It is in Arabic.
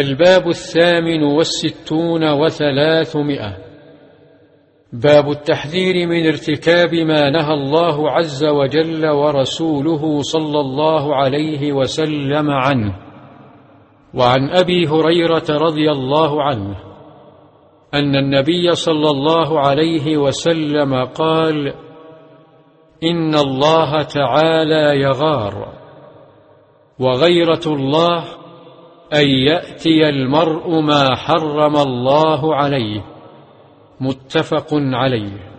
الباب الثامن والستون وثلاثمائة. باب التحذير من ارتكاب ما نهى الله عز وجل ورسوله صلى الله عليه وسلم عنه. وعن أبي هريرة رضي الله عنه أن النبي صلى الله عليه وسلم قال إن الله تعالى يغار وغيرة الله أن يأتي المرء ما حرم الله عليه. متفق عليه.